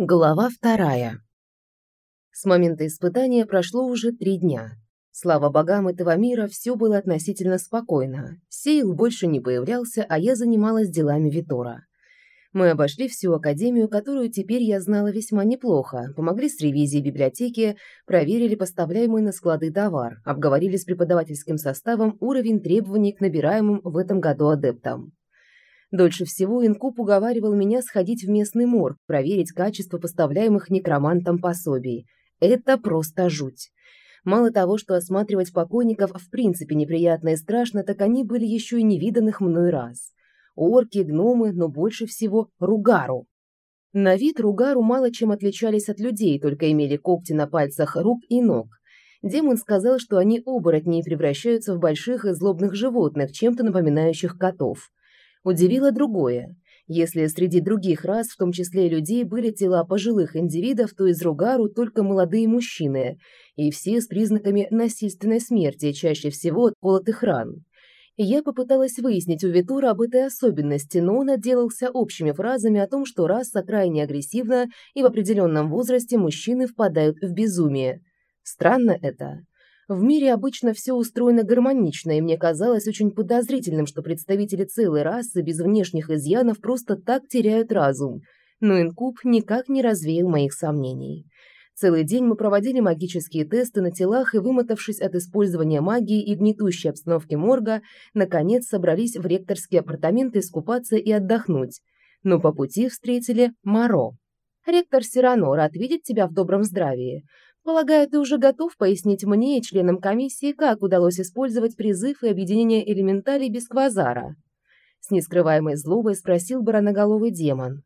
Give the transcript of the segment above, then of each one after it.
Глава вторая. С момента испытания прошло уже три дня. Слава богам этого мира, все было относительно спокойно. Сейл больше не появлялся, а я занималась делами Витора. Мы обошли всю академию, которую теперь я знала весьма неплохо, помогли с ревизией библиотеки, проверили поставляемый на склады товар, обговорили с преподавательским составом уровень требований к набираемым в этом году адептам. Дольше всего Инкуб уговаривал меня сходить в местный морг, проверить качество поставляемых некромантам пособий. Это просто жуть. Мало того, что осматривать покойников в принципе неприятно и страшно, так они были еще и невиданных мной раз. Орки, гномы, но больше всего ругару. На вид ругару мало чем отличались от людей, только имели когти на пальцах рук и ног. Демон сказал, что они оборотни и превращаются в больших и злобных животных, чем-то напоминающих котов. Удивило другое. Если среди других рас, в том числе и людей, были тела пожилых индивидов, то из Ругару только молодые мужчины, и все с признаками насильственной смерти, чаще всего от колотых ран. Я попыталась выяснить у Витура об этой особенности, но он отделался общими фразами о том, что раса крайне агрессивна и в определенном возрасте мужчины впадают в безумие. Странно это. В мире обычно все устроено гармонично, и мне казалось очень подозрительным, что представители целой расы без внешних изъянов просто так теряют разум. Но инкуб никак не развеял моих сомнений. Целый день мы проводили магические тесты на телах и, вымотавшись от использования магии и гнетущей обстановки морга, наконец собрались в ректорские апартаменты искупаться и отдохнуть. Но по пути встретили Маро. «Ректор Сирано рад видеть тебя в добром здравии. Полагаю, ты уже готов пояснить мне и членам комиссии, как удалось использовать призыв и объединение элементалей без квазара?» С нескрываемой злобой спросил бараноголовый демон.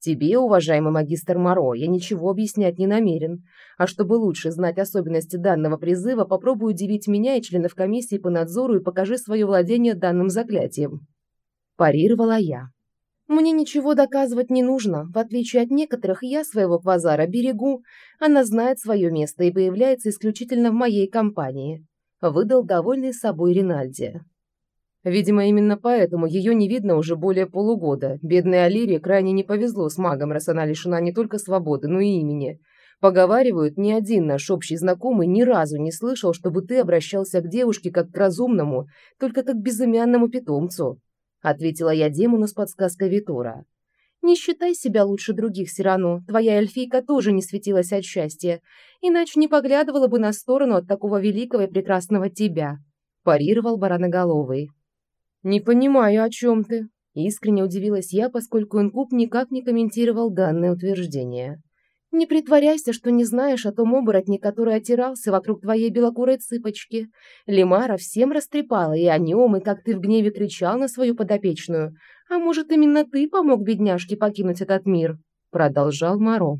«Тебе, уважаемый магистр Моро, я ничего объяснять не намерен. А чтобы лучше знать особенности данного призыва, попробуй удивить меня и членов комиссии по надзору и покажи свое владение данным заклятием». Парировала я. Мне ничего доказывать не нужно. В отличие от некоторых, я своего квазара берегу. Она знает свое место и появляется исключительно в моей компании. Выдал довольный собой Ринальди. Видимо, именно поэтому ее не видно уже более полугода. Бедной Алире крайне не повезло с магом, раз она лишена не только свободы, но и имени. Поговаривают, ни один наш общий знакомый ни разу не слышал, чтобы ты обращался к девушке как к разумному, только как к безымянному питомцу ответила я демону с подсказкой Витура. Не считай себя лучше других, Сирану. Твоя эльфийка тоже не светилась от счастья, иначе не поглядывала бы на сторону от такого великого и прекрасного тебя, парировал бараноголовый. Не понимаю, о чем ты, искренне удивилась я, поскольку инкуб никак не комментировал данное утверждение. Не притворяйся, что не знаешь о том оборотне, который отирался вокруг твоей белокурой цыпочки. Лимара всем растрепала и о нем, и как ты в гневе кричал на свою подопечную. А может, именно ты помог бедняжке покинуть этот мир?» Продолжал Моро.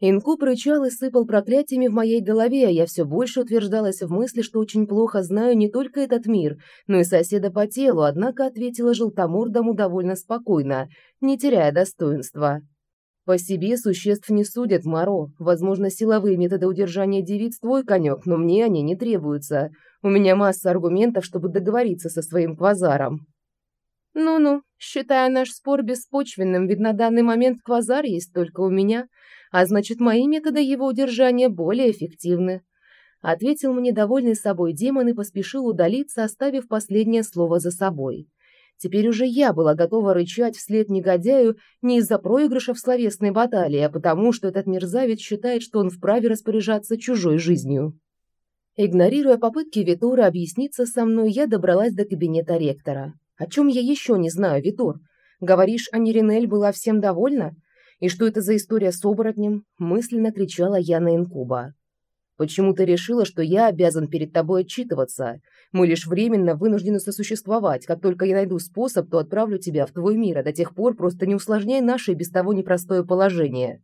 Инкуб рычал и сыпал проклятиями в моей голове, а я все больше утверждалась в мысли, что очень плохо знаю не только этот мир, но и соседа по телу, однако ответила желтомордому довольно спокойно, не теряя достоинства. По себе существ не судят, Маро. Возможно, силовые методы удержания девиц твой конек, но мне они не требуются. У меня масса аргументов, чтобы договориться со своим квазаром. Ну-ну, считая наш спор беспочвенным, ведь на данный момент квазар есть только у меня, а значит, мои методы его удержания более эффективны. Ответил мне довольный собой демон и поспешил удалиться, оставив последнее слово за собой. Теперь уже я была готова рычать вслед негодяю не из-за проигрыша в словесной баталии, а потому, что этот мерзавец считает, что он вправе распоряжаться чужой жизнью. Игнорируя попытки Витура объясниться со мной, я добралась до кабинета ректора. О чем я еще не знаю, Витур? Говоришь, Аниринель была всем довольна? И что это за история с оборотнем? Мысленно кричала я на инкуба. Почему ты решила, что я обязан перед тобой отчитываться? Мы лишь временно вынуждены сосуществовать. Как только я найду способ, то отправлю тебя в твой мир, а до тех пор просто не усложняй наше без того непростое положение.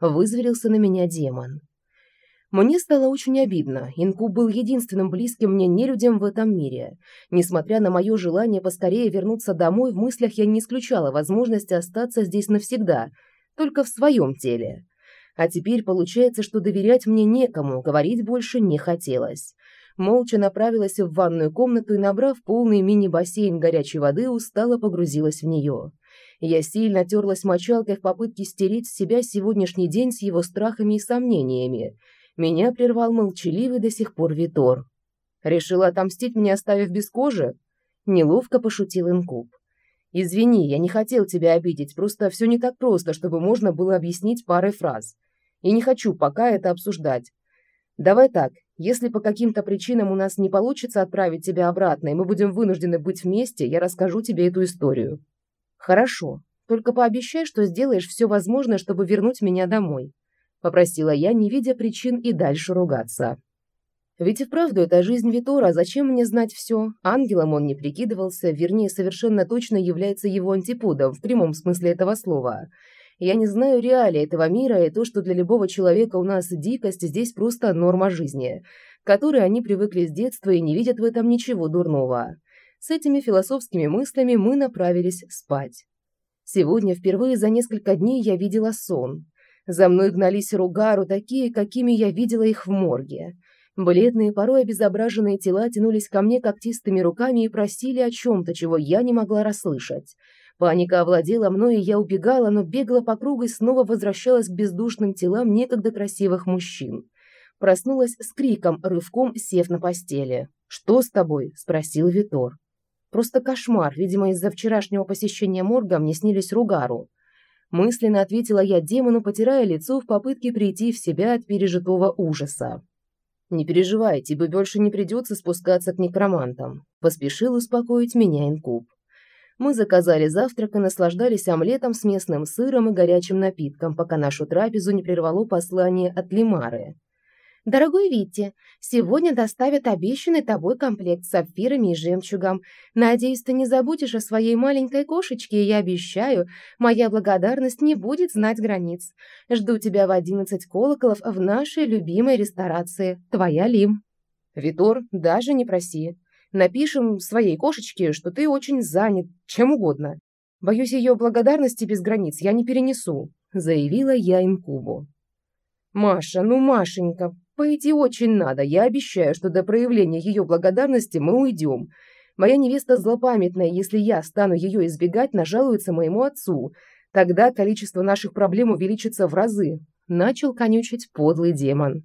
Вызверился на меня демон. Мне стало очень обидно. Инкуб был единственным близким мне нелюдям в этом мире. Несмотря на мое желание поскорее вернуться домой, в мыслях я не исключала возможности остаться здесь навсегда, только в своем теле. А теперь получается, что доверять мне некому, говорить больше не хотелось. Молча направилась в ванную комнату и, набрав полный мини-бассейн горячей воды, устало погрузилась в нее. Я сильно терлась мочалкой в попытке стереть с себя сегодняшний день с его страхами и сомнениями. Меня прервал молчаливый до сих пор Витор. «Решила отомстить мне, оставив без кожи?» Неловко пошутил Инкуб. «Извини, я не хотел тебя обидеть, просто все не так просто, чтобы можно было объяснить парой фраз. И не хочу пока это обсуждать. Давай так, если по каким-то причинам у нас не получится отправить тебя обратно, и мы будем вынуждены быть вместе, я расскажу тебе эту историю. Хорошо. Только пообещай, что сделаешь все возможное, чтобы вернуть меня домой, попросила я, не видя причин и дальше ругаться. Ведь и вправду это жизнь Витора, зачем мне знать все? Ангелом он не прикидывался, вернее, совершенно точно является его антиподом в прямом смысле этого слова. Я не знаю реалии этого мира, и то, что для любого человека у нас дикость, здесь просто норма жизни, которой они привыкли с детства и не видят в этом ничего дурного. С этими философскими мыслями мы направились спать. Сегодня впервые за несколько дней я видела сон. За мной гнались ругару, такие, какими я видела их в морге. Бледные, порой обезображенные тела тянулись ко мне когтистыми руками и просили о чем-то, чего я не могла расслышать. Паника овладела мной, и я убегала, но бегала по кругу и снова возвращалась к бездушным телам некогда красивых мужчин. Проснулась с криком, рывком сев на постели. «Что с тобой?» – спросил Витор. «Просто кошмар. Видимо, из-за вчерашнего посещения морга мне снились Ругару». Мысленно ответила я демону, потирая лицо в попытке прийти в себя от пережитого ужаса. «Не переживай, тебе больше не придется спускаться к некромантам», – поспешил успокоить меня инкуб. Мы заказали завтрак и наслаждались омлетом с местным сыром и горячим напитком, пока нашу трапезу не прервало послание от Лимары. «Дорогой Витти, сегодня доставят обещанный тобой комплект с сапфирами и жемчугом. Надеюсь, ты не забудешь о своей маленькой кошечке, и я обещаю, моя благодарность не будет знать границ. Жду тебя в одиннадцать колоколов в нашей любимой ресторации. Твоя Лим». «Витор, даже не проси. Напишем своей кошечке, что ты очень занят, чем угодно. Боюсь, ее благодарности без границ я не перенесу», — заявила я инкубу. «Маша, ну, Машенька, пойти очень надо. Я обещаю, что до проявления ее благодарности мы уйдем. Моя невеста злопамятная, если я стану ее избегать, нажалуется моему отцу. Тогда количество наших проблем увеличится в разы», — начал конючить подлый демон.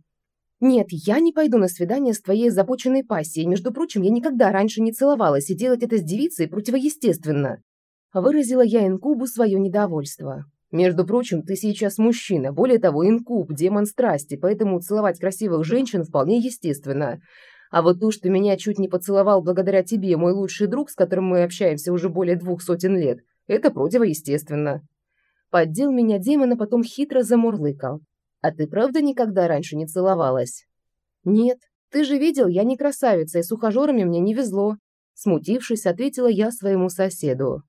«Нет, я не пойду на свидание с твоей озабоченной пассией. Между прочим, я никогда раньше не целовалась, и делать это с девицей противоестественно». Выразила я инкубу свое недовольство. «Между прочим, ты сейчас мужчина. Более того, инкуб, демон страсти, поэтому целовать красивых женщин вполне естественно. А вот то, что меня чуть не поцеловал благодаря тебе мой лучший друг, с которым мы общаемся уже более двух сотен лет, это противоестественно». Поддел меня демон, а потом хитро замурлыкал. А ты правда никогда раньше не целовалась? Нет, ты же видел, я не красавица, и с ухажерами мне не везло. Смутившись, ответила я своему соседу.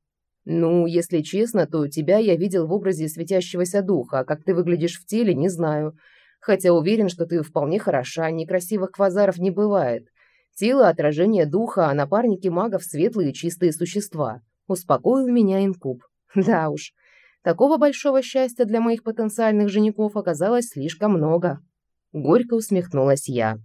Ну, если честно, то тебя я видел в образе светящегося духа, а как ты выглядишь в теле, не знаю. Хотя уверен, что ты вполне хороша, некрасивых квазаров не бывает. Тело – отражение духа, а напарники магов – светлые чистые существа. Успокоил меня инкуб. Да уж, Такого большого счастья для моих потенциальных женихов оказалось слишком много. Горько усмехнулась я.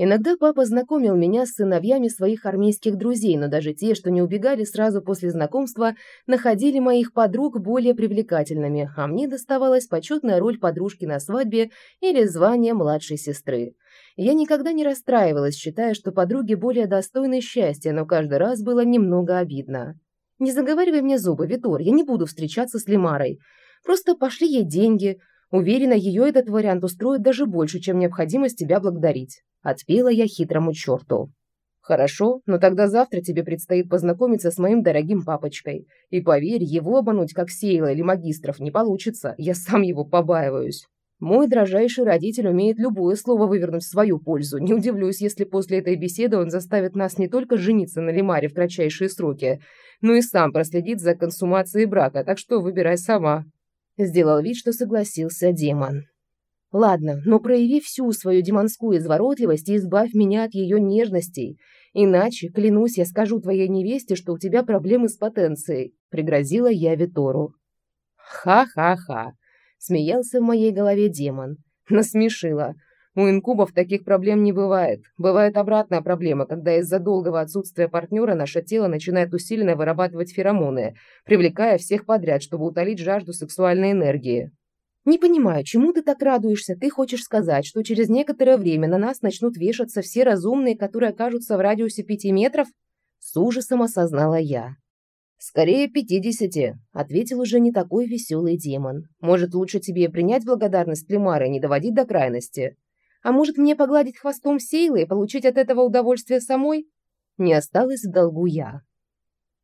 Иногда папа знакомил меня с сыновьями своих армейских друзей, но даже те, что не убегали сразу после знакомства, находили моих подруг более привлекательными, а мне доставалась почетная роль подружки на свадьбе или звание младшей сестры. Я никогда не расстраивалась, считая, что подруги более достойны счастья, но каждый раз было немного обидно. Не заговаривай мне зубы, Витор, я не буду встречаться с Лимарой. Просто пошли ей деньги. Уверена, ее этот вариант устроит даже больше, чем необходимость тебя благодарить. Отпела я хитрому черту. Хорошо, но тогда завтра тебе предстоит познакомиться с моим дорогим папочкой. И поверь, его обмануть как Сейла или магистров не получится. Я сам его побаиваюсь. Мой дрожайший родитель умеет любое слово вывернуть в свою пользу. Не удивлюсь, если после этой беседы он заставит нас не только жениться на Лимаре в кратчайшие сроки, но и сам проследит за консумацией брака, так что выбирай сама». Сделал вид, что согласился демон. «Ладно, но прояви всю свою демонскую изворотливость и избавь меня от ее нежностей. Иначе, клянусь, я скажу твоей невесте, что у тебя проблемы с потенцией», — пригрозила я Витору. «Ха-ха-ха», Смеялся в моей голове демон. Насмешила. У инкубов таких проблем не бывает. Бывает обратная проблема, когда из-за долгого отсутствия партнера наше тело начинает усиленно вырабатывать феромоны, привлекая всех подряд, чтобы утолить жажду сексуальной энергии. «Не понимаю, чему ты так радуешься? Ты хочешь сказать, что через некоторое время на нас начнут вешаться все разумные, которые окажутся в радиусе пяти метров?» С ужасом осознала я. «Скорее пятидесяти», — ответил уже не такой веселый демон. «Может, лучше тебе принять благодарность Лемара и не доводить до крайности?» А может, мне погладить хвостом Сейлы и получить от этого удовольствие самой? Не осталось в долгу я.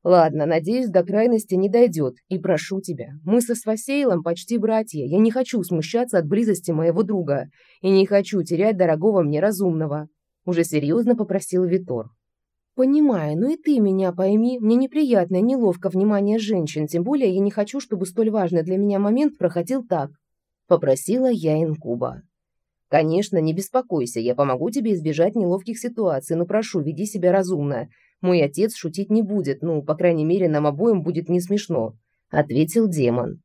Ладно, надеюсь, до крайности не дойдет. И прошу тебя, мы со Свасейлом почти братья. Я не хочу смущаться от близости моего друга. И не хочу терять дорогого мне разумного. Уже серьезно попросил Витор. «Понимаю, но и ты меня пойми, мне неприятно и неловко внимание женщин, тем более я не хочу, чтобы столь важный для меня момент проходил так», — попросила я инкуба. Конечно, не беспокойся, я помогу тебе избежать неловких ситуаций, но прошу, веди себя разумно. Мой отец шутить не будет, ну, по крайней мере, нам обоим будет не смешно», — ответил демон.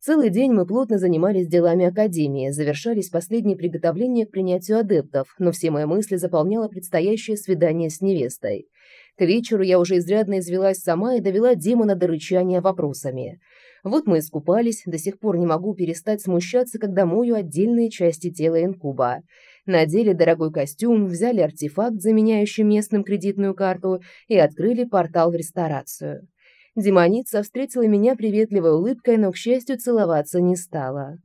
Целый день мы плотно занимались делами Академии, завершались последние приготовления к принятию адептов, но все мои мысли заполняло предстоящее свидание с невестой. К вечеру я уже изрядно извелась сама и довела демона до рычания вопросами. Вот мы искупались, до сих пор не могу перестать смущаться, когда мою отдельные части тела инкуба. Надели дорогой костюм, взяли артефакт, заменяющий местным кредитную карту, и открыли портал в ресторацию. Демоница встретила меня приветливой улыбкой, но, к счастью, целоваться не стала.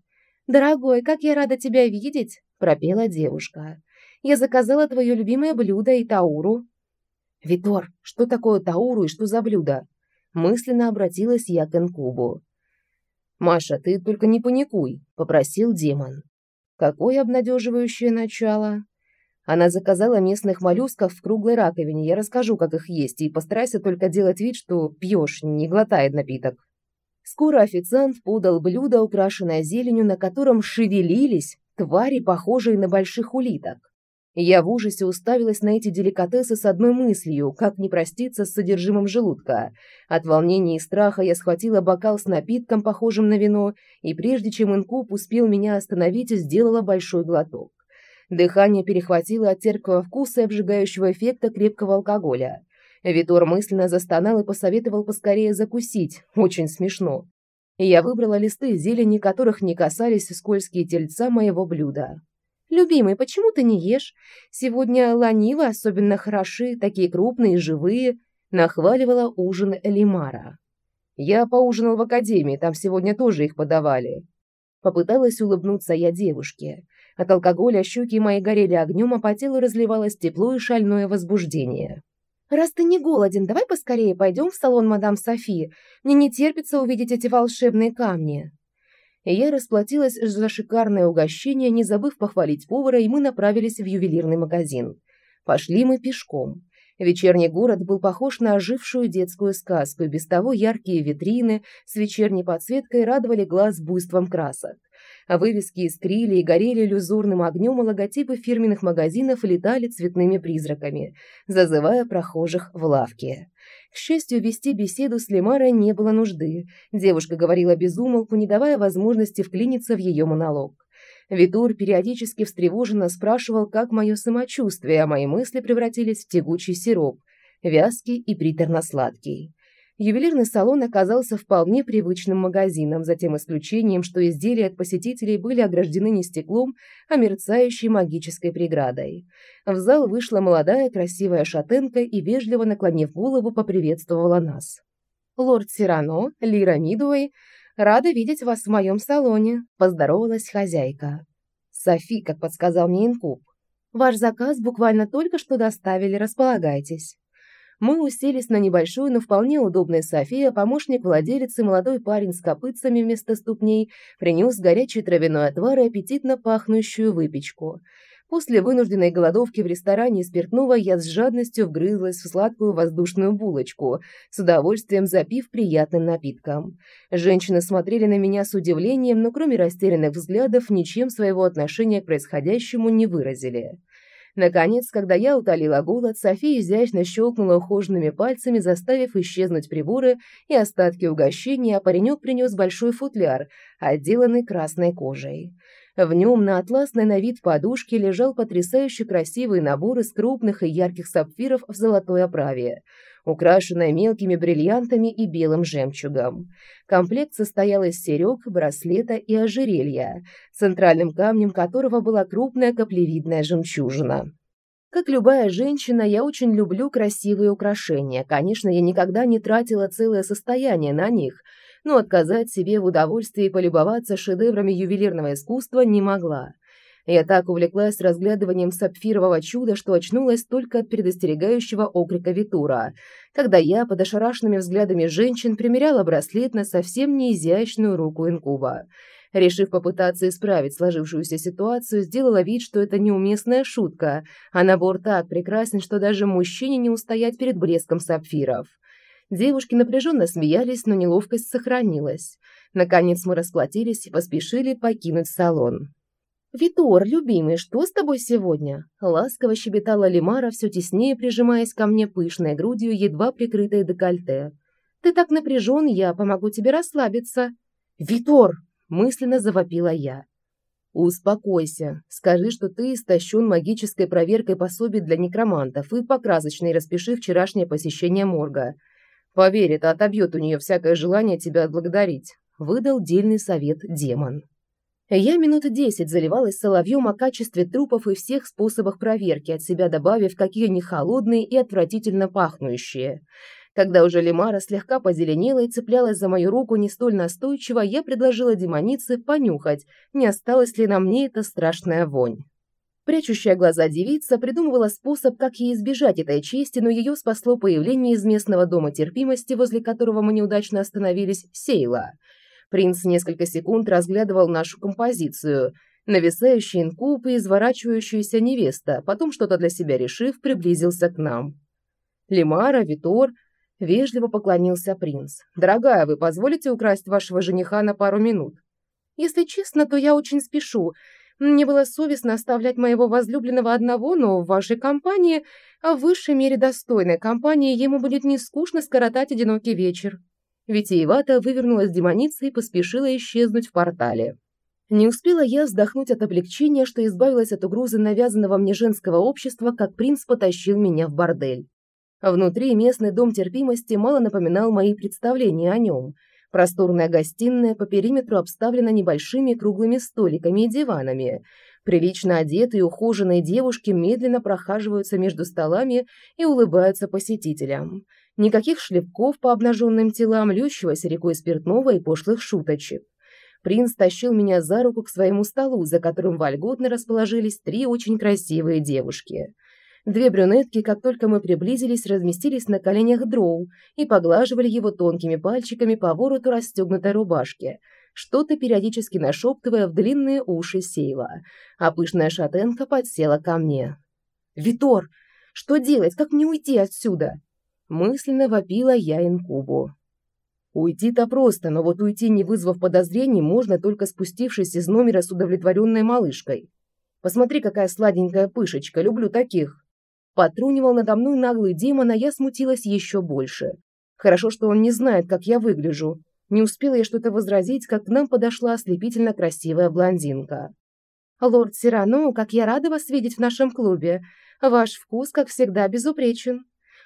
«Дорогой, как я рада тебя видеть!» – пропела девушка. «Я заказала твое любимое блюдо и тауру». «Витор, что такое тауру и что за блюдо?» Мысленно обратилась я к инкубу. «Маша, ты только не паникуй», — попросил демон. «Какое обнадеживающее начало!» Она заказала местных моллюсков в круглой раковине. Я расскажу, как их есть, и постарайся только делать вид, что пьешь, не глотает напиток. Скоро официант подал блюдо, украшенное зеленью, на котором шевелились твари, похожие на больших улиток. Я в ужасе уставилась на эти деликатесы с одной мыслью, как не проститься с содержимым желудка. От волнения и страха я схватила бокал с напитком, похожим на вино, и прежде чем инкуб успел меня остановить, сделала большой глоток. Дыхание перехватило от терпкого вкуса и обжигающего эффекта крепкого алкоголя. Витор мысленно застонал и посоветовал поскорее закусить. Очень смешно. Я выбрала листы зелени, которых не касались скользкие тельца моего блюда. «Любимый, почему ты не ешь? Сегодня ланивы особенно хороши, такие крупные, живые», — нахваливала ужин Элимара. «Я поужинал в академии, там сегодня тоже их подавали». Попыталась улыбнуться я девушке. От алкоголя щеки мои горели огнем, а по телу разливалось тепло и шальное возбуждение. «Раз ты не голоден, давай поскорее пойдем в салон мадам Софи. Мне не терпится увидеть эти волшебные камни» я расплатилась за шикарное угощение, не забыв похвалить повара, и мы направились в ювелирный магазин. Пошли мы пешком. Вечерний город был похож на ожившую детскую сказку, и без того яркие витрины с вечерней подсветкой радовали глаз буйством красок. А вывески искрили и горели иллюзорным огнем, а логотипы фирменных магазинов летали цветными призраками, зазывая прохожих в лавки. К счастью, вести беседу с Лемарой не было нужды. Девушка говорила без умолку, не давая возможности вклиниться в ее монолог. Витур периодически встревоженно спрашивал, как мое самочувствие, а мои мысли превратились в тягучий сироп, вязкий и приторно-сладкий. Ювелирный салон оказался вполне привычным магазином, за тем исключением, что изделия от посетителей были ограждены не стеклом, а мерцающей магической преградой. В зал вышла молодая красивая шатенка и, вежливо наклонив голову, поприветствовала нас. «Лорд Сирано, Лира Мидуэй, рада видеть вас в моем салоне», – поздоровалась хозяйка. «Софи, как подсказал мне инкуб. Ваш заказ буквально только что доставили, располагайтесь». Мы уселись на небольшую, но вполне удобной софе, а помощник владелицы, молодой парень с копытцами вместо ступней, принес горячий травяной отвар и аппетитно пахнущую выпечку. После вынужденной голодовки в ресторане спиртного я с жадностью вгрызлась в сладкую воздушную булочку, с удовольствием запив приятным напитком. Женщины смотрели на меня с удивлением, но кроме растерянных взглядов ничем своего отношения к происходящему не выразили. Наконец, когда я утолила голод, София изящно щелкнула ухоженными пальцами, заставив исчезнуть приборы и остатки угощения, а паренек принес большой футляр, отделанный красной кожей. В нем на атласной на вид подушке лежал потрясающе красивый набор из крупных и ярких сапфиров в золотой оправе, украшенная мелкими бриллиантами и белым жемчугом. Комплект состоял из серег, браслета и ожерелья, центральным камнем которого была крупная каплевидная жемчужина. Как любая женщина, я очень люблю красивые украшения. Конечно, я никогда не тратила целое состояние на них – но отказать себе в удовольствии полюбоваться шедеврами ювелирного искусства не могла. Я так увлеклась разглядыванием сапфирового чуда, что очнулась только от предостерегающего окрика Витура, когда я под ошарашенными взглядами женщин примеряла браслет на совсем неизящную руку инкуба. Решив попытаться исправить сложившуюся ситуацию, сделала вид, что это неуместная шутка, а набор так прекрасен, что даже мужчине не устоять перед блеском сапфиров. Девушки напряженно смеялись, но неловкость сохранилась. Наконец мы расплатились и поспешили покинуть салон. «Витор, любимый, что с тобой сегодня?» Ласково щебетала Лимара, все теснее прижимаясь ко мне пышной грудью, едва прикрытой декольте. «Ты так напряжен, я помогу тебе расслабиться». «Витор!» – мысленно завопила я. «Успокойся. Скажи, что ты истощен магической проверкой пособий для некромантов и покрасочной распиши вчерашнее посещение морга. Поверь, это отобьет у нее всякое желание тебя отблагодарить», — выдал дельный совет демон. Я минут десять заливалась соловьем о качестве трупов и всех способах проверки, от себя добавив, какие они холодные и отвратительно пахнущие. Когда уже Лимара слегка позеленела и цеплялась за мою руку не столь настойчиво, я предложила демонице понюхать, не осталась ли на мне эта страшная вонь. Прячущая глаза девица придумывала способ, как ей избежать этой чести, но ее спасло появление из местного дома терпимости, возле которого мы неудачно остановились, Сейла. Принц несколько секунд разглядывал нашу композицию. Нависающий инкуб и изворачивающаяся невеста, потом, что-то для себя решив, приблизился к нам. Лимара, Витор... Вежливо поклонился принц. «Дорогая, вы позволите украсть вашего жениха на пару минут?» «Если честно, то я очень спешу. Мне было совестно оставлять моего возлюбленного одного, но в вашей компании, а в высшей мере достойной компании, ему будет не скучно скоротать одинокий вечер». Витиевато вывернулась демоница и поспешила исчезнуть в портале. Не успела я вздохнуть от облегчения, что избавилась от угрозы навязанного мне женского общества, как принц потащил меня в бордель. Внутри местный дом терпимости мало напоминал мои представления о нем – Просторная гостиная по периметру обставлена небольшими круглыми столиками и диванами. Прилично одетые ухоженные девушки медленно прохаживаются между столами и улыбаются посетителям. Никаких шлепков по обнаженным телам, льющегося рекой спиртного и пошлых шуточек. Принц тащил меня за руку к своему столу, за которым вольготно расположились три очень красивые девушки – Две брюнетки, как только мы приблизились, разместились на коленях Дроу и поглаживали его тонкими пальчиками по вороту расстегнутой рубашки, что-то периодически нашептывая в длинные уши Сейла, а пышная шатенка подсела ко мне. «Витор, что делать? Как мне уйти отсюда?» Мысленно вопила я инкубу. Уйти-то просто, но вот уйти, не вызвав подозрений, можно только спустившись из номера с удовлетворенной малышкой. Посмотри, какая сладенькая пышечка, люблю таких. Потрунивал надо мной наглый демон, а я смутилась еще больше. Хорошо, что он не знает, как я выгляжу. Не успела я что-то возразить, как к нам подошла ослепительно красивая блондинка. «Лорд Сирано, как я рада вас видеть в нашем клубе. Ваш вкус, как всегда, безупречен.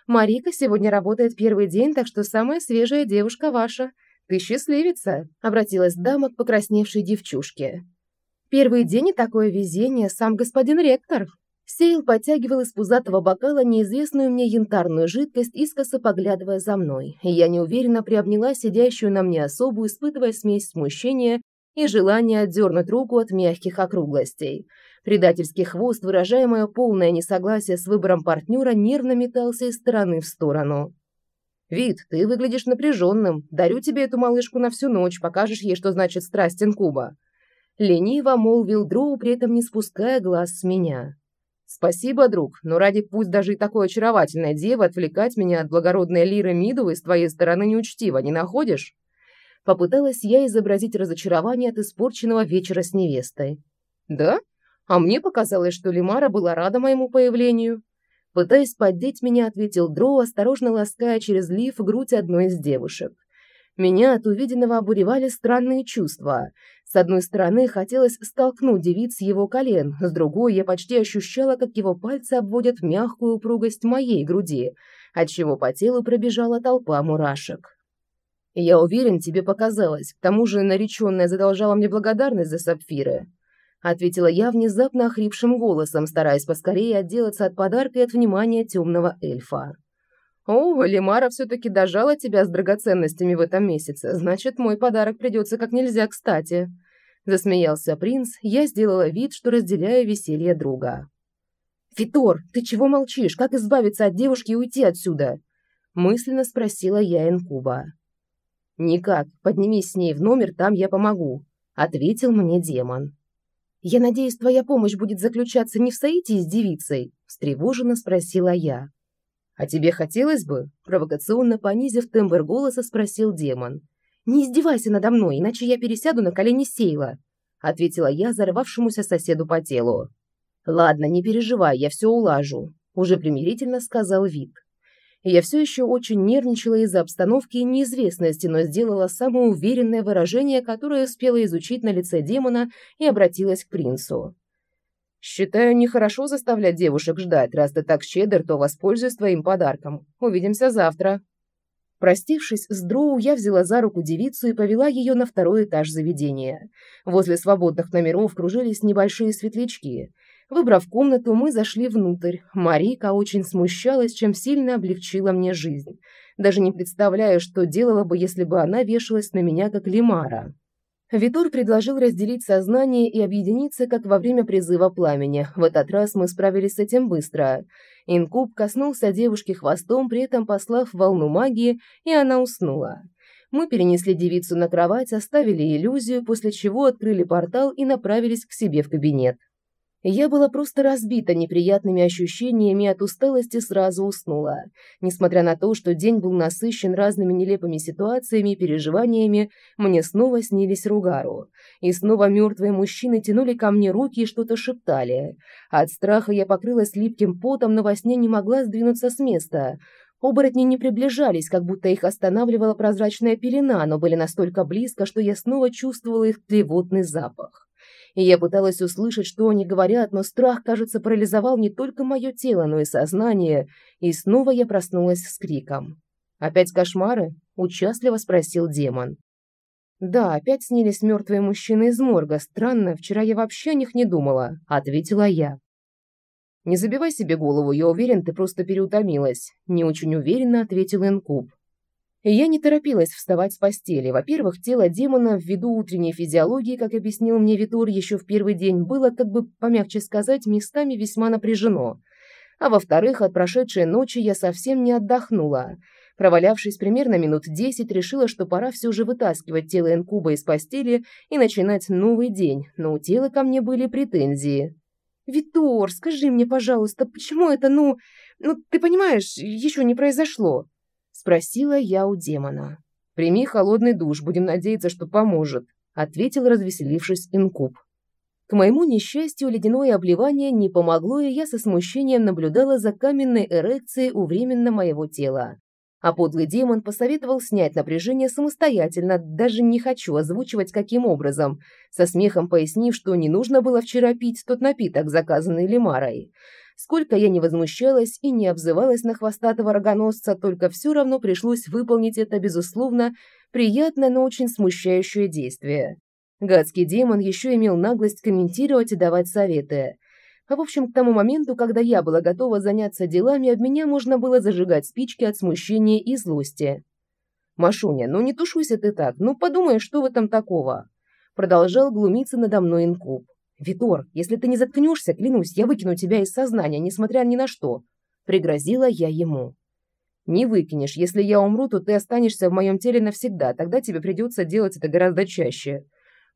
Марика сегодня работает первый день, так что самая свежая девушка ваша. Ты счастливица», — обратилась дама к покрасневшей девчушке. «Первый день и такое везение, сам господин ректор», Сейл подтягивал из пузатого бокала неизвестную мне янтарную жидкость, искоса поглядывая за мной. Я неуверенно приобняла сидящую на мне особу, испытывая смесь смущения и желание отдернуть руку от мягких округлостей. Предательский хвост, выражая мое полное несогласие с выбором партнера, нервно метался из стороны в сторону. «Вид, ты выглядишь напряженным. Дарю тебе эту малышку на всю ночь, покажешь ей, что значит страсть инкуба». Лениво молвил Дроу, при этом не спуская глаз с меня. «Спасибо, друг, но ради пусть даже и такой очаровательной девы отвлекать меня от благородной лиры Мидовой с твоей стороны неучтиво, не находишь?» Попыталась я изобразить разочарование от испорченного вечера с невестой. «Да? А мне показалось, что Лимара была рада моему появлению». Пытаясь поддеть меня, ответил Дроу, осторожно лаская через лиф грудь одной из девушек. Меня от увиденного обуревали странные чувства. С одной стороны, хотелось столкнуть девиц с его колен, с другой я почти ощущала, как его пальцы обводят мягкую упругость моей груди, отчего по телу пробежала толпа мурашек. «Я уверен, тебе показалось. К тому же нареченная задолжала мне благодарность за сапфиры», ответила я внезапно охрипшим голосом, стараясь поскорее отделаться от подарка и от внимания темного эльфа. «О, Лимара все-таки дожала тебя с драгоценностями в этом месяце. Значит, мой подарок придется как нельзя кстати». Засмеялся принц, я сделала вид, что разделяю веселье друга. «Фитор, ты чего молчишь? Как избавиться от девушки и уйти отсюда?» Мысленно спросила я Инкуба. «Никак. Поднимись с ней в номер, там я помогу», — ответил мне демон. «Я надеюсь, твоя помощь будет заключаться не в соитии с девицей?» — встревоженно спросила я. «А тебе хотелось бы?» – провокационно понизив тембр голоса, спросил демон. «Не издевайся надо мной, иначе я пересяду на колени Сейла», – ответила я зарвавшемуся соседу по телу. «Ладно, не переживай, я все улажу», – уже примирительно сказал Вит. Я все еще очень нервничала из-за обстановки и неизвестности, но сделала самое уверенное выражение, которое успела изучить на лице демона и обратилась к принцу. «Считаю, нехорошо заставлять девушек ждать. Раз ты так щедр, то воспользуюсь твоим подарком. Увидимся завтра». Простившись с Дроу, я взяла за руку девицу и повела ее на второй этаж заведения. Возле свободных номеров кружились небольшие светлячки. Выбрав комнату, мы зашли внутрь. Марика очень смущалась, чем сильно облегчила мне жизнь. Даже не представляю, что делала бы, если бы она вешалась на меня, как лимара. Витор предложил разделить сознание и объединиться, как во время призыва пламени. В этот раз мы справились с этим быстро. Инкуб коснулся девушки хвостом, при этом послав волну магии, и она уснула. Мы перенесли девицу на кровать, оставили иллюзию, после чего открыли портал и направились к себе в кабинет. Я была просто разбита неприятными ощущениями от усталости сразу уснула. Несмотря на то, что день был насыщен разными нелепыми ситуациями и переживаниями, мне снова снились Ругару. И снова мертвые мужчины тянули ко мне руки и что-то шептали. От страха я покрылась липким потом, но во сне не могла сдвинуться с места. Оборотни не приближались, как будто их останавливала прозрачная пелена, но были настолько близко, что я снова чувствовала их тлевотный запах я пыталась услышать, что они говорят, но страх, кажется, парализовал не только мое тело, но и сознание, и снова я проснулась с криком. «Опять кошмары?» – участливо спросил демон. «Да, опять снились мертвые мужчины из морга. Странно, вчера я вообще о них не думала», – ответила я. «Не забивай себе голову, я уверен, ты просто переутомилась», – не очень уверенно ответил Инкуб. Я не торопилась вставать с постели. Во-первых, тело демона ввиду утренней физиологии, как объяснил мне Витур еще в первый день, было, как бы помягче сказать, местами весьма напряжено. А во-вторых, от прошедшей ночи я совсем не отдохнула. Провалявшись примерно минут десять, решила, что пора все же вытаскивать тело инкуба из постели и начинать новый день, но у тела ко мне были претензии. «Витор, скажи мне, пожалуйста, почему это, ну... Ну, ты понимаешь, еще не произошло?» Спросила я у демона. «Прими холодный душ, будем надеяться, что поможет», ответил, развеселившись инкуб. К моему несчастью, ледяное обливание не помогло, и я со смущением наблюдала за каменной эрекцией у временно моего тела. А подлый демон посоветовал снять напряжение самостоятельно, даже не хочу озвучивать каким образом, со смехом пояснив, что не нужно было вчера пить тот напиток, заказанный Лимарой. Сколько я не возмущалась и не обзывалась на хвостатого рогоносца, только все равно пришлось выполнить это, безусловно, приятное, но очень смущающее действие. Гадский демон еще имел наглость комментировать и давать советы. А в общем, к тому моменту, когда я была готова заняться делами, об меня можно было зажигать спички от смущения и злости. «Машуня, ну не тушуйся ты так, ну подумай, что в этом такого?» Продолжал глумиться надо мной инкуб. «Витор, если ты не заткнешься, клянусь, я выкину тебя из сознания, несмотря ни на что», — пригрозила я ему. «Не выкинешь. Если я умру, то ты останешься в моем теле навсегда, тогда тебе придется делать это гораздо чаще».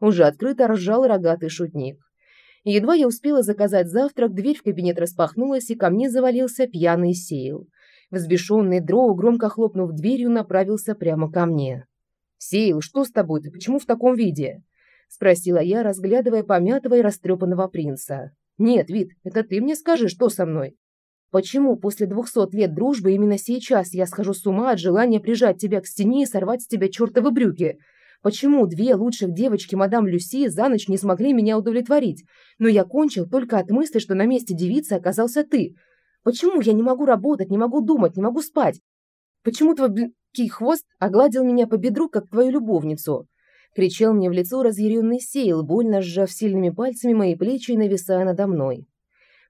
Уже открыто ржал рогатый шутник. Едва я успела заказать завтрак, дверь в кабинет распахнулась, и ко мне завалился пьяный Сейл. Взбешенный Дроу, громко хлопнув дверью, направился прямо ко мне. «Сейл, что с тобой? Ты почему в таком виде?» Спросила я, разглядывая помятого и растрепанного принца. Нет, вид, это ты мне скажи, что со мной? Почему после двухсот лет дружбы именно сейчас я схожу с ума от желания прижать тебя к стене и сорвать с тебя чертовы брюки? Почему две лучших девочки мадам Люси за ночь не смогли меня удовлетворить? Но я кончил только от мысли, что на месте девицы оказался ты. Почему я не могу работать, не могу думать, не могу спать? Почему твой блинкий хвост огладил меня по бедру, как твою любовницу?» Кричал мне в лицо разъяренный Сейл, больно сжав сильными пальцами мои плечи и нависая надо мной.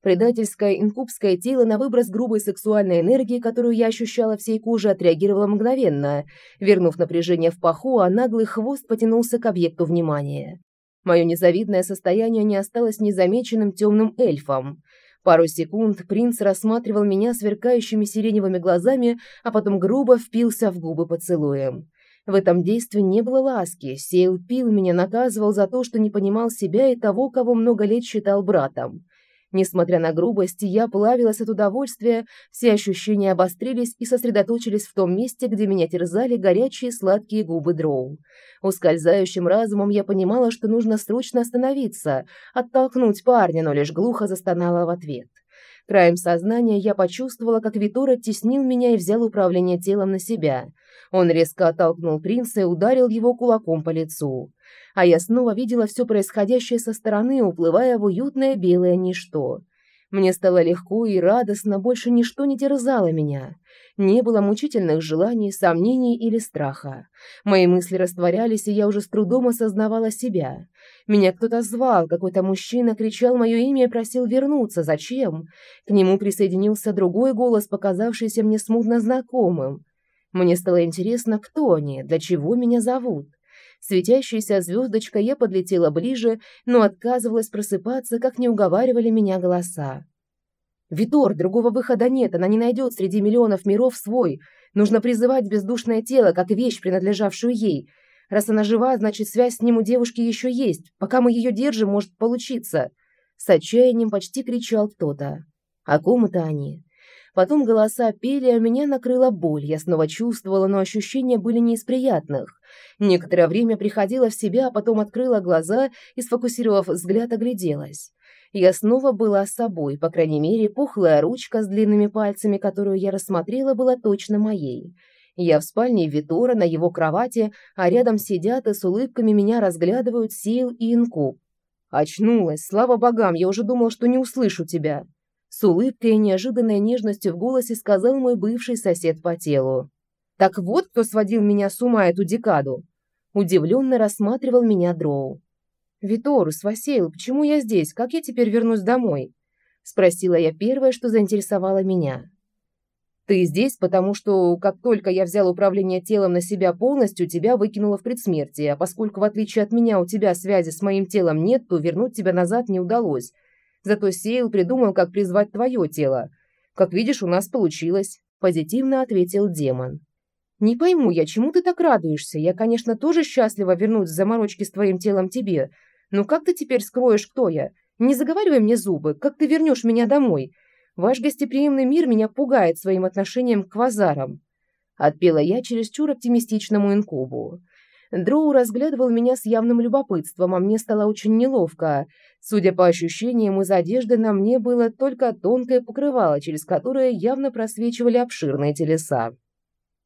Предательское инкубское тело на выброс грубой сексуальной энергии, которую я ощущала всей кожей, отреагировало мгновенно. Вернув напряжение в паху, а наглый хвост потянулся к объекту внимания. Мое незавидное состояние не осталось незамеченным темным эльфом. Пару секунд принц рассматривал меня сверкающими сиреневыми глазами, а потом грубо впился в губы поцелуем. В этом действии не было ласки. Сейл пил меня, наказывал за то, что не понимал себя и того, кого много лет считал братом. Несмотря на грубость, я плавилась от удовольствия, все ощущения обострились и сосредоточились в том месте, где меня терзали горячие сладкие губы дроу. Ускользающим разумом я понимала, что нужно срочно остановиться, оттолкнуть парня, но лишь глухо застонала в ответ. Краем сознания я почувствовала, как Витор оттеснил меня и взял управление телом на себя. Он резко оттолкнул принца и ударил его кулаком по лицу а я снова видела все происходящее со стороны, уплывая в уютное белое ничто. Мне стало легко и радостно, больше ничто не терзало меня. Не было мучительных желаний, сомнений или страха. Мои мысли растворялись, и я уже с трудом осознавала себя. Меня кто-то звал, какой-то мужчина кричал мое имя и просил вернуться. Зачем? К нему присоединился другой голос, показавшийся мне смутно знакомым. Мне стало интересно, кто они, для чего меня зовут. Светящаяся звездочка, я подлетела ближе, но отказывалась просыпаться, как не уговаривали меня голоса. «Витор, другого выхода нет, она не найдет среди миллионов миров свой. Нужно призывать бездушное тело, как вещь, принадлежавшую ей. Раз она жива, значит, связь с ним у девушки еще есть. Пока мы ее держим, может получиться». С отчаянием почти кричал кто-то. «О ком это они?» Потом голоса пели, а меня накрыла боль. Я снова чувствовала, но ощущения были не из приятных. Некоторое время приходила в себя, а потом открыла глаза и, сфокусировав взгляд, огляделась. Я снова была с собой, по крайней мере, пухлая ручка с длинными пальцами, которую я рассмотрела, была точно моей. Я в спальне Витора на его кровати, а рядом сидят и с улыбками меня разглядывают Сил и Инкуб. Очнулась, слава богам, я уже думал, что не услышу тебя. С улыбкой и неожиданной нежностью в голосе сказал мой бывший сосед по телу. Так вот, кто сводил меня с ума эту декаду. Удивленно рассматривал меня Дроу. «Виторус, Васейл, почему я здесь? Как я теперь вернусь домой?» Спросила я первое, что заинтересовало меня. «Ты здесь, потому что, как только я взял управление телом на себя полностью, тебя выкинуло в предсмертие, а поскольку, в отличие от меня, у тебя связи с моим телом нет, то вернуть тебя назад не удалось. Зато Сейл придумал, как призвать твое тело. Как видишь, у нас получилось», – позитивно ответил демон. Не пойму я, чему ты так радуешься? Я, конечно, тоже счастлива вернуть заморочки с твоим телом тебе. Но как ты теперь скроешь, кто я? Не заговаривай мне зубы. Как ты вернешь меня домой? Ваш гостеприимный мир меня пугает своим отношением к квазарам. Отпела я чересчур оптимистичному инкубу. Дроу разглядывал меня с явным любопытством, а мне стало очень неловко. Судя по ощущениям, из одежды на мне было только тонкое покрывало, через которое явно просвечивали обширные телеса.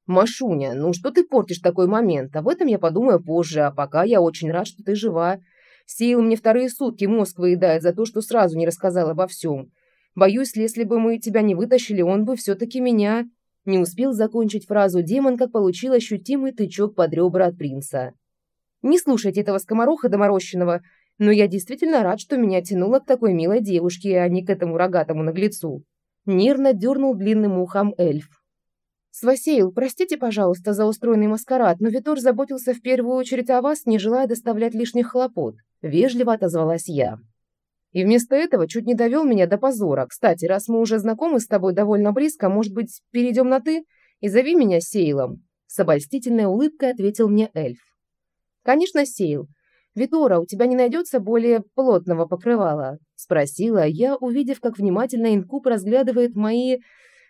«Машуня, ну что ты портишь такой момент? Об этом я подумаю позже, а пока я очень рад, что ты жива. Сил мне вторые сутки мозг выедает за то, что сразу не рассказал обо всем. Боюсь, если бы мы тебя не вытащили, он бы все-таки меня...» Не успел закончить фразу демон, как получил ощутимый тычок под ребра от принца. «Не слушайте этого скомороха доморощенного, но я действительно рад, что меня тянуло к такой милой девушке, а не к этому рогатому наглецу». Нервно дернул длинным ухом эльф. «Свасейл, простите, пожалуйста, за устроенный маскарад, но Витор заботился в первую очередь о вас, не желая доставлять лишних хлопот», — вежливо отозвалась я. «И вместо этого чуть не довел меня до позора. Кстати, раз мы уже знакомы с тобой довольно близко, может быть, перейдем на «ты» и зови меня Сейлом?» С обольстительной улыбкой ответил мне эльф. «Конечно, Сейл. Витора, у тебя не найдется более плотного покрывала?» — спросила я, увидев, как внимательно инкуб разглядывает мои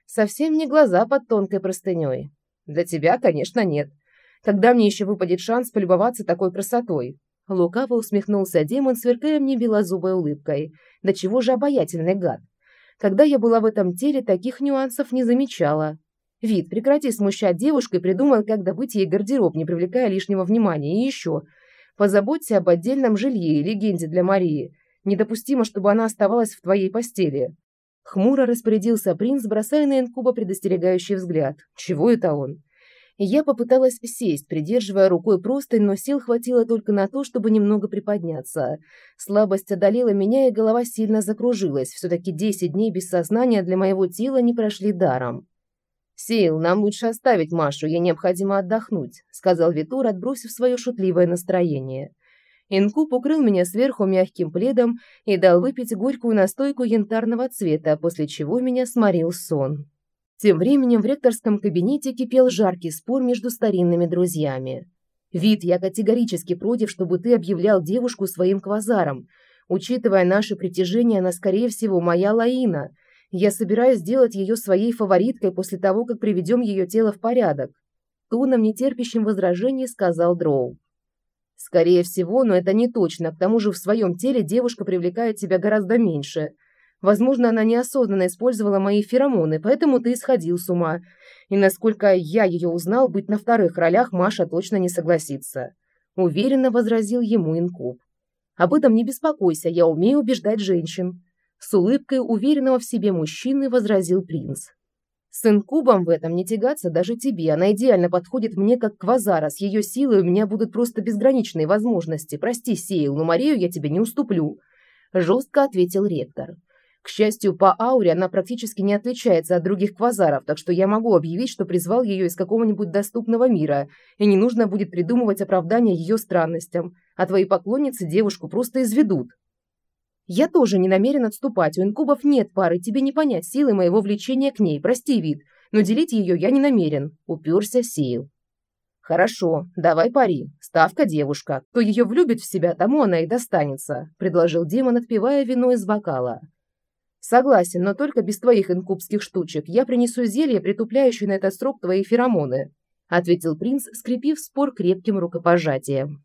Совсем не глаза под тонкой простыней. Для тебя, конечно, нет. Когда мне еще выпадет шанс полюбоваться такой красотой? Лукаво усмехнулся демон, сверкая мне белозубой улыбкой. Да чего же обаятельный гад. Когда я была в этом теле, таких нюансов не замечала. Вид, прекрати смущать девушку и придумай, как добыть ей гардероб, не привлекая лишнего внимания. И еще, позаботься об отдельном жилье и легенде для Марии. Недопустимо, чтобы она оставалась в твоей постели. Хмуро распорядился принц, бросая на инкуба предостерегающий взгляд. Чего это он? Я попыталась сесть, придерживая рукой простынь, но сил хватило только на то, чтобы немного приподняться. Слабость одолела меня, и голова сильно закружилась. Все-таки десять дней без сознания для моего тела не прошли даром. «Сейл, нам лучше оставить Машу, ей необходимо отдохнуть», сказал Витур, отбросив свое шутливое настроение. Инкуб укрыл меня сверху мягким пледом и дал выпить горькую настойку янтарного цвета, после чего меня сморил сон. Тем временем в ректорском кабинете кипел жаркий спор между старинными друзьями. «Вид, я категорически против, чтобы ты объявлял девушку своим квазаром. Учитывая наше притяжение, она, скорее всего, моя Лаина. Я собираюсь сделать ее своей фавориткой после того, как приведем ее тело в порядок», тоном нетерпящим возражений сказал Дроу. «Скорее всего, но это не точно. К тому же в своем теле девушка привлекает тебя гораздо меньше». Возможно, она неосознанно использовала мои феромоны, поэтому ты исходил с ума. И насколько я ее узнал, быть на вторых ролях Маша точно не согласится. Уверенно возразил ему инкуб. Об этом не беспокойся, я умею убеждать женщин. С улыбкой уверенного в себе мужчины возразил принц. С инкубом в этом не тягаться даже тебе. Она идеально подходит мне как квазара. С ее силой у меня будут просто безграничные возможности. Прости, Сейл, но Марию я тебе не уступлю. Жестко ответил ректор. К счастью, по ауре она практически не отличается от других квазаров, так что я могу объявить, что призвал ее из какого-нибудь доступного мира, и не нужно будет придумывать оправдание ее странностям, а твои поклонницы девушку просто изведут. Я тоже не намерен отступать, у инкубов нет пары, тебе не понять силы моего влечения к ней, прости, вид, но делить ее я не намерен, уперся Сил. «Хорошо, давай пари. Ставка девушка. Кто ее влюбит в себя, тому она и достанется», – предложил демон, отпивая вино из бокала. Согласен, но только без твоих инкубских штучек. Я принесу зелье, притупляющее на этот срок твои феромоны, ответил принц, скрепив спор крепким рукопожатием.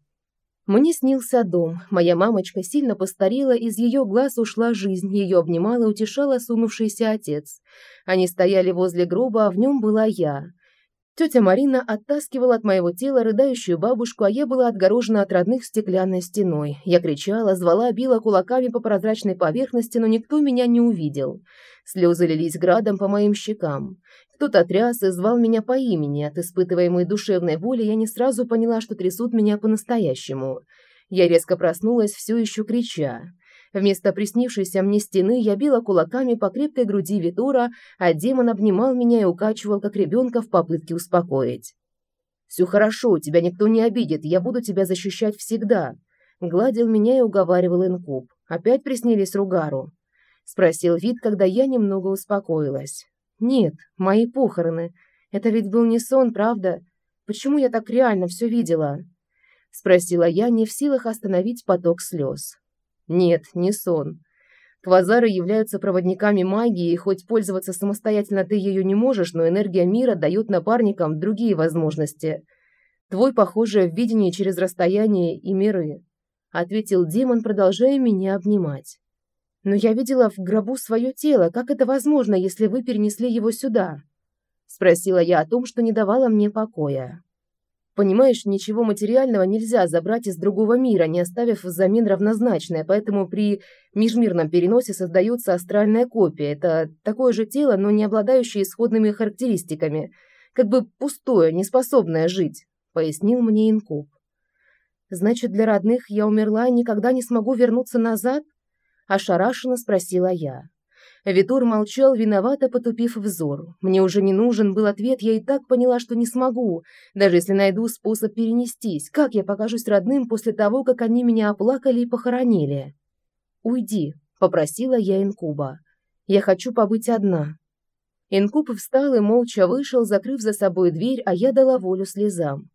Мне снился дом. Моя мамочка сильно постарела, из ее глаз ушла жизнь. Ее обнимал и утешал осунувшийся отец. Они стояли возле гроба, а в нем была я. Тетя Марина оттаскивала от моего тела рыдающую бабушку, а я была отгорожена от родных стеклянной стеной. Я кричала, звала, била кулаками по прозрачной поверхности, но никто меня не увидел. Слезы лились градом по моим щекам. Кто-то тряс и звал меня по имени. От испытываемой душевной боли я не сразу поняла, что трясут меня по-настоящему. Я резко проснулась, все еще крича. Вместо приснившейся мне стены я била кулаками по крепкой груди Витура, а демон обнимал меня и укачивал, как ребенка, в попытке успокоить. «Все хорошо, тебя никто не обидит, я буду тебя защищать всегда», гладил меня и уговаривал инкуб. «Опять приснились Ругару?» Спросил вид, когда я немного успокоилась. «Нет, мои похороны. Это ведь был не сон, правда? Почему я так реально все видела?» Спросила я, не в силах остановить поток слез. Нет, не сон. Квазары являются проводниками магии, и хоть пользоваться самостоятельно ты ее не можешь, но энергия мира дает напарникам другие возможности. Твой, похоже, в видении через расстояние и миры, ответил демон, продолжая меня обнимать. Но я видела в гробу свое тело. Как это возможно, если вы перенесли его сюда? спросила я о том, что не давало мне покоя. Понимаешь, ничего материального нельзя забрать из другого мира, не оставив взамен равнозначное, поэтому при межмирном переносе создается астральная копия. Это такое же тело, но не обладающее исходными характеристиками, как бы пустое, неспособное жить, пояснил мне инкуб. Значит, для родных я умерла и никогда не смогу вернуться назад? ошарашенно спросила я. Витур молчал, виновато потупив взор. Мне уже не нужен был ответ, я и так поняла, что не смогу, даже если найду способ перенестись. Как я покажусь родным после того, как они меня оплакали и похоронили? «Уйди», — попросила я Инкуба. «Я хочу побыть одна». Инкуб встал и молча вышел, закрыв за собой дверь, а я дала волю слезам.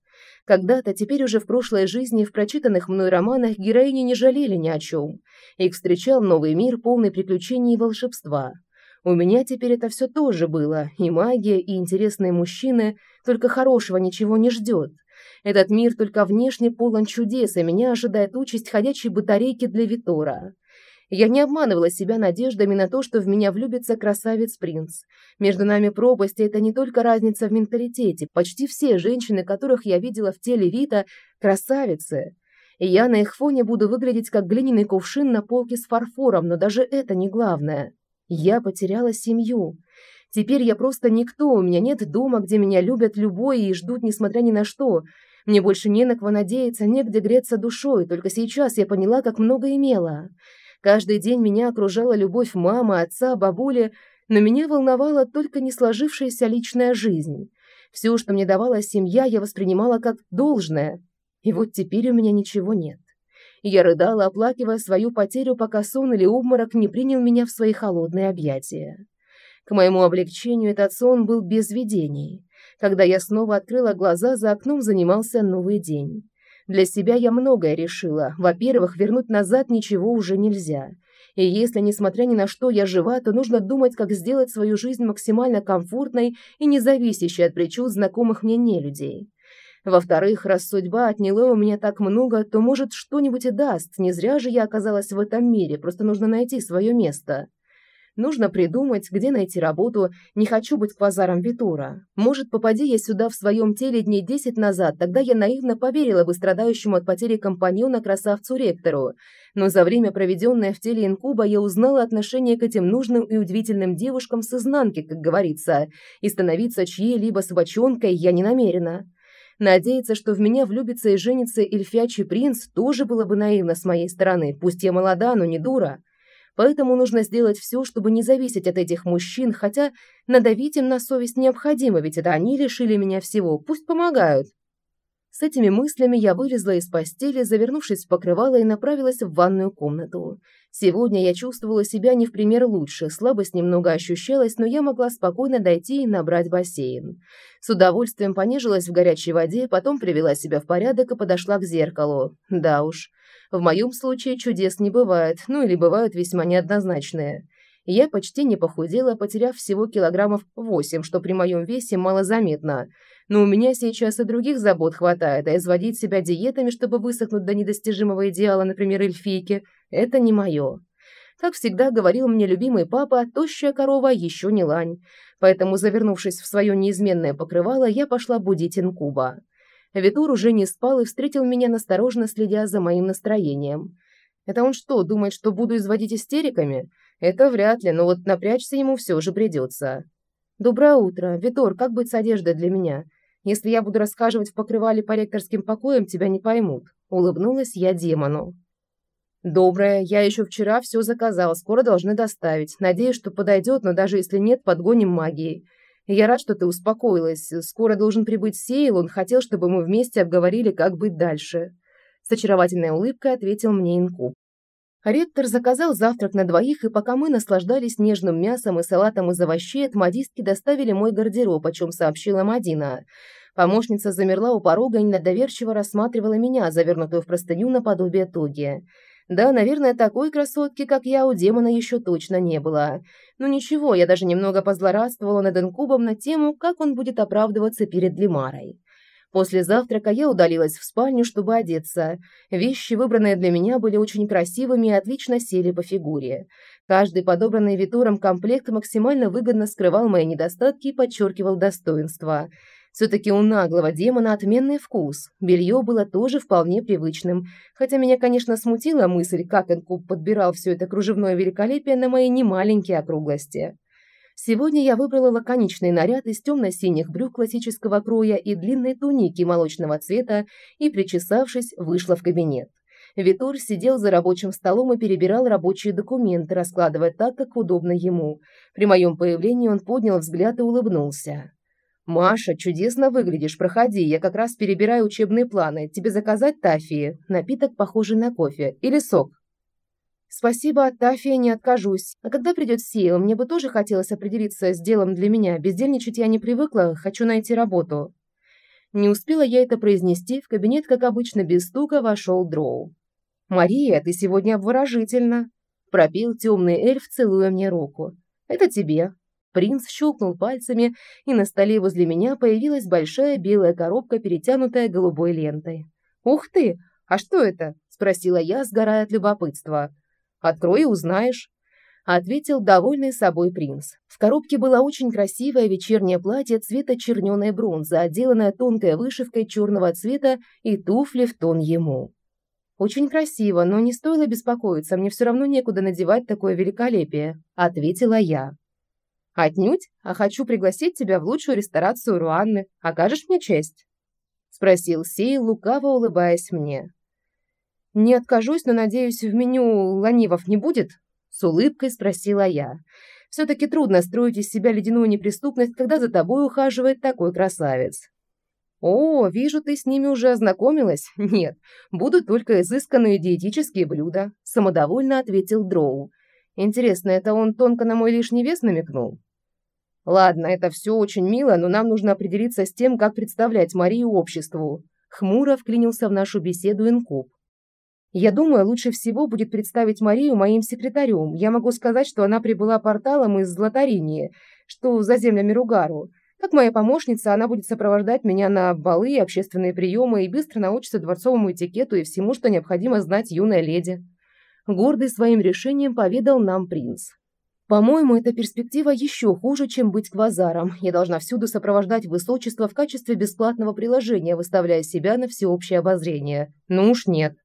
Когда-то, теперь уже в прошлой жизни, в прочитанных мной романах героини не жалели ни о чем. Их встречал новый мир, полный приключений и волшебства. У меня теперь это все тоже было. И магия, и интересные мужчины. Только хорошего ничего не ждет. Этот мир только внешне полон чудес, и меня ожидает участь ходячей батарейки для Витора. Я не обманывала себя надеждами на то, что в меня влюбится красавец-принц. Между нами пропасть, это не только разница в менталитете. Почти все женщины, которых я видела в теле Вита, красавицы. И я на их фоне буду выглядеть как глиняный кувшин на полке с фарфором, но даже это не главное. Я потеряла семью. Теперь я просто никто, у меня нет дома, где меня любят любой и ждут, несмотря ни на что. Мне больше не на кого надеяться, негде греться душой, только сейчас я поняла, как много имела. Каждый день меня окружала любовь мамы, отца, бабули, но меня волновала только не сложившаяся личная жизнь. Все, что мне давала семья, я воспринимала как должное. И вот теперь у меня ничего нет. Я рыдала, оплакивая свою потерю, пока сон или обморок не принял меня в свои холодные объятия. К моему облегчению этот сон был без видений. Когда я снова открыла глаза, за окном занимался новый день. Для себя я многое решила. Во-первых, вернуть назад ничего уже нельзя. И если, несмотря ни на что, я жива, то нужно думать, как сделать свою жизнь максимально комфортной и не зависящей от причуд знакомых мне нелюдей. Во-вторых, раз судьба отняла у меня так много, то, может, что-нибудь и даст. Не зря же я оказалась в этом мире, просто нужно найти свое место. Нужно придумать, где найти работу. Не хочу быть квазаром Витура. Может, попади я сюда в своем теле дней десять назад, тогда я наивно поверила бы страдающему от потери компаньона красавцу-ректору. Но за время, проведенное в теле инкуба, я узнала отношение к этим нужным и удивительным девушкам с изнанки, как говорится, и становиться чьей-либо собачонкой я не намерена. Надеяться, что в меня влюбится и женится эльфячий принц, тоже было бы наивно с моей стороны, пусть я молода, но не дура. Поэтому нужно сделать все, чтобы не зависеть от этих мужчин, хотя надавить им на совесть необходимо, ведь это они лишили меня всего, пусть помогают. С этими мыслями я вылезла из постели, завернувшись в покрывало и направилась в ванную комнату. Сегодня я чувствовала себя не в пример лучше, слабость немного ощущалась, но я могла спокойно дойти и набрать бассейн. С удовольствием понежилась в горячей воде, потом привела себя в порядок и подошла к зеркалу. Да уж, в моем случае чудес не бывает, ну или бывают весьма неоднозначные. Я почти не похудела, потеряв всего килограммов 8, что при моем весе малозаметно. Но у меня сейчас и других забот хватает, а изводить себя диетами, чтобы высохнуть до недостижимого идеала, например, эльфийки, это не мое. Как всегда говорил мне любимый папа, тощая корова еще не лань. Поэтому, завернувшись в свое неизменное покрывало, я пошла будить инкуба. Витур уже не спал и встретил меня насторожно, следя за моим настроением. Это он что, думает, что буду изводить истериками? Это вряд ли, но вот напрячься ему все же придется. Доброе утро. Витор, как быть с одеждой для меня? Если я буду рассказывать в покрывале по ректорским покоям, тебя не поймут. Улыбнулась я демону. Доброе. Я еще вчера все заказала, скоро должны доставить. Надеюсь, что подойдет, но даже если нет, подгоним магией. Я рад, что ты успокоилась. Скоро должен прибыть Сейл, он хотел, чтобы мы вместе обговорили, как быть дальше. С очаровательной улыбкой ответил мне Инкуб. Ректор заказал завтрак на двоих, и пока мы наслаждались нежным мясом и салатом из овощей, от модистки доставили мой гардероб, о чем сообщила Мадина. Помощница замерла у порога и недоверчиво рассматривала меня, завернутую в простыню наподобие тоги. Да, наверное, такой красотки, как я, у демона еще точно не было. Но ничего, я даже немного позлорадствовала над инкубом на тему, как он будет оправдываться перед Лимарой. После завтрака я удалилась в спальню, чтобы одеться. Вещи, выбранные для меня, были очень красивыми и отлично сели по фигуре. Каждый подобранный Витуром комплект максимально выгодно скрывал мои недостатки и подчеркивал достоинства. Все-таки у наглого демона отменный вкус. Белье было тоже вполне привычным. Хотя меня, конечно, смутила мысль, как Энкуб подбирал все это кружевное великолепие на мои немаленькие округлости. Сегодня я выбрала лаконичный наряд из темно-синих брюк классического кроя и длинной туники молочного цвета и, причесавшись, вышла в кабинет. Витор сидел за рабочим столом и перебирал рабочие документы, раскладывая так, как удобно ему. При моем появлении он поднял взгляд и улыбнулся. «Маша, чудесно выглядишь, проходи, я как раз перебираю учебные планы. Тебе заказать тафии? Напиток, похожий на кофе. Или сок?» «Спасибо, от тафия не откажусь. А когда придет Сейл, мне бы тоже хотелось определиться с делом для меня. Бездельничать я не привыкла, хочу найти работу». Не успела я это произнести, в кабинет, как обычно, без стука вошел Дроу. «Мария, ты сегодня обворожительна!» – пропил темный эльф, целуя мне руку. «Это тебе. Принц щелкнул пальцами, и на столе возле меня появилась большая белая коробка, перетянутая голубой лентой. «Ух ты! А что это?» – спросила я, сгорая от любопытства. Открой и узнаешь ответил довольный собой принц. В коробке было очень красивое вечернее платье цвета черненой бронзы, отделанное тонкой вышивкой черного цвета и туфли в тон ему. «Очень красиво, но не стоило беспокоиться, мне все равно некуда надевать такое великолепие», – ответила я. «Отнюдь, а хочу пригласить тебя в лучшую ресторацию Руанны. Окажешь мне честь?» – спросил Сей, лукаво улыбаясь мне. «Не откажусь, но, надеюсь, в меню ланивов не будет?» С улыбкой спросила я. Все-таки трудно строить из себя ледяную неприступность, когда за тобой ухаживает такой красавец. «О, вижу, ты с ними уже ознакомилась?» «Нет, будут только изысканные диетические блюда», – самодовольно ответил Дроу. «Интересно, это он тонко на мой лишний вес намекнул?» «Ладно, это все очень мило, но нам нужно определиться с тем, как представлять Марию обществу». Хмуро вклинился в нашу беседу Инкуб. Я думаю, лучше всего будет представить Марию моим секретарем. Я могу сказать, что она прибыла порталом из Златаринии, что за землями Ругару. Как моя помощница, она будет сопровождать меня на балы и общественные приемы и быстро научится дворцовому этикету и всему, что необходимо знать юная леди. Гордый своим решением поведал нам принц. По-моему, эта перспектива еще хуже, чем быть квазаром. Я должна всюду сопровождать высочество в качестве бесплатного приложения, выставляя себя на всеобщее обозрение. Ну уж нет.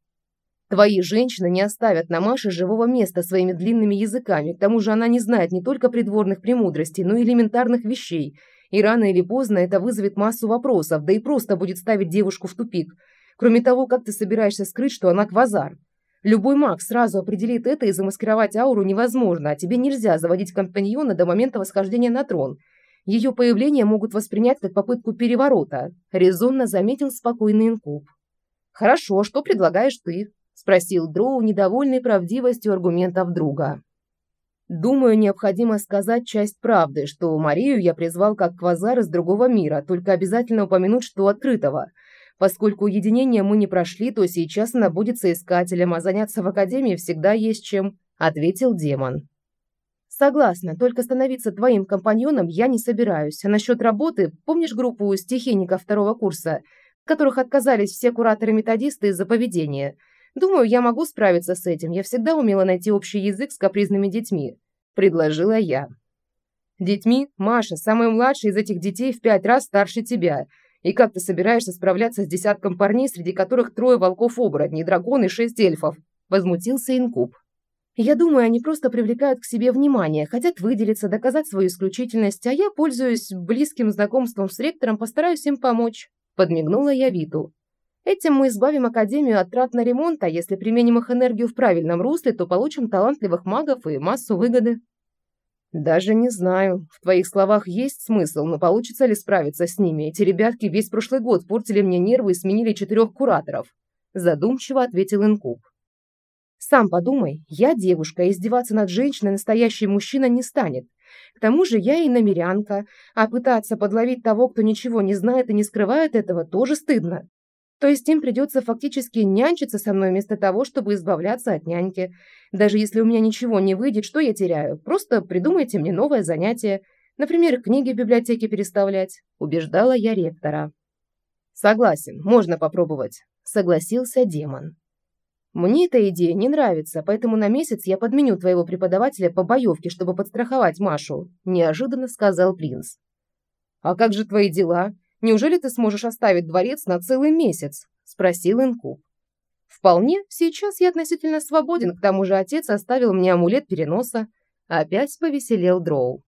Твои женщины не оставят на Маше живого места своими длинными языками, к тому же она не знает не только придворных премудростей, но и элементарных вещей, и рано или поздно это вызовет массу вопросов, да и просто будет ставить девушку в тупик. Кроме того, как ты собираешься скрыть, что она квазар? Любой маг сразу определит это, и замаскировать ауру невозможно, а тебе нельзя заводить компаньона до момента восхождения на трон. Ее появление могут воспринять как попытку переворота», – резонно заметил спокойный инкуб. «Хорошо, что предлагаешь ты?» спросил Дроу, недовольный правдивостью аргументов друга. Думаю, необходимо сказать часть правды, что Марию я призвал как квазар из другого мира, только обязательно упомянуть, что открытого. Поскольку уединение мы не прошли, то сейчас она будет соискателем, а заняться в академии всегда есть чем, ответил демон. Согласна, только становиться твоим компаньоном я не собираюсь. А насчет работы, помнишь группу стихийников второго курса, которых отказались все кураторы-методисты из-за поведения – Думаю, я могу справиться с этим. Я всегда умела найти общий язык с капризными детьми», – предложила я. «Детьми? Маша, самая младшая из этих детей в пять раз старше тебя. И как ты собираешься справляться с десятком парней, среди которых трое волков-оборотней, дракон и шесть эльфов?» – возмутился Инкуб. «Я думаю, они просто привлекают к себе внимание, хотят выделиться, доказать свою исключительность, а я, пользуюсь близким знакомством с ректором, постараюсь им помочь», – подмигнула я Виту. Этим мы избавим Академию от трат на ремонт, а если применим их энергию в правильном русле, то получим талантливых магов и массу выгоды. Даже не знаю. В твоих словах есть смысл, но получится ли справиться с ними? Эти ребятки весь прошлый год портили мне нервы и сменили четырех кураторов. Задумчиво ответил Инкуб. Сам подумай, я девушка, издеваться над женщиной настоящий мужчина не станет. К тому же я и намерянка, а пытаться подловить того, кто ничего не знает и не скрывает этого, тоже стыдно. То есть им придется фактически нянчиться со мной вместо того, чтобы избавляться от няньки. Даже если у меня ничего не выйдет, что я теряю? Просто придумайте мне новое занятие. Например, книги в библиотеке переставлять. Убеждала я ректора. Согласен, можно попробовать. Согласился демон. Мне эта идея не нравится, поэтому на месяц я подменю твоего преподавателя по боевке, чтобы подстраховать Машу, неожиданно сказал принц. А как же твои дела? Неужели ты сможешь оставить дворец на целый месяц?» – спросил Инкуб. «Вполне. Сейчас я относительно свободен, к тому же отец оставил мне амулет переноса». Опять повеселел Дроу.